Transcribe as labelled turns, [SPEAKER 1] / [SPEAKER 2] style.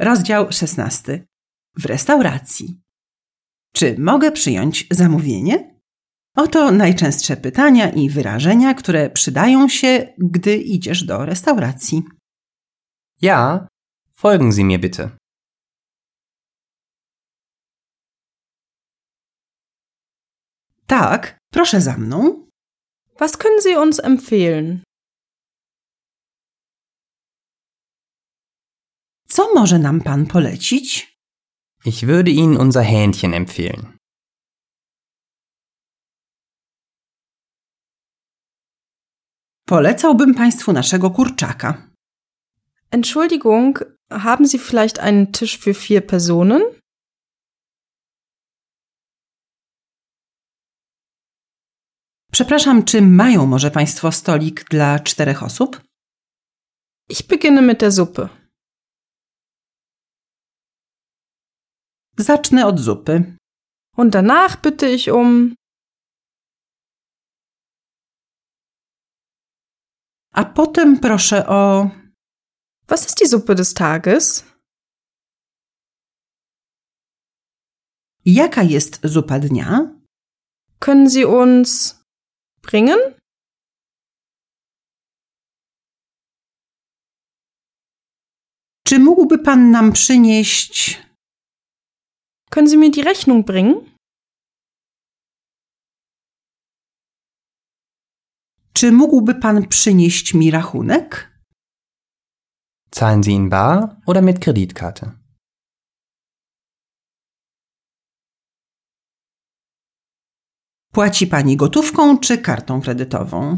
[SPEAKER 1] Rozdział 16. W restauracji. Czy mogę przyjąć zamówienie? Oto najczęstsze pytania i wyrażenia, które przydają się, gdy idziesz do restauracji.
[SPEAKER 2] Ja, folgen Sie mir bitte.
[SPEAKER 1] Tak, proszę za mną.
[SPEAKER 3] Was können Sie uns empfehlen?
[SPEAKER 1] Co może nam pan polecić?
[SPEAKER 2] Ich würde Ihnen unser Hähnchen empfehlen.
[SPEAKER 1] Polecałbym państwu naszego kurczaka.
[SPEAKER 3] Entschuldigung, haben Sie vielleicht einen Tisch für vier Personen?
[SPEAKER 1] Przepraszam, czy mają może państwo stolik dla czterech osób?
[SPEAKER 3] Ich beginne mit der Suppe.
[SPEAKER 1] Zacznę od zupy.
[SPEAKER 3] Und danach bitte ich um.
[SPEAKER 1] A potem proszę o.
[SPEAKER 3] Was ist die Suppe des Tages?
[SPEAKER 1] Jaka jest zupa dnia?
[SPEAKER 3] Können Sie uns bringen?
[SPEAKER 1] Czy mógłby pan nam przynieść.
[SPEAKER 3] Können Sie mir die Rechnung bringen?
[SPEAKER 1] Czy mógłby pan przynieść mi rachunek?
[SPEAKER 2] Zahlen Sie in bar oder mit Kreditkarte?
[SPEAKER 1] Płaci pani gotówką czy kartą kredytową?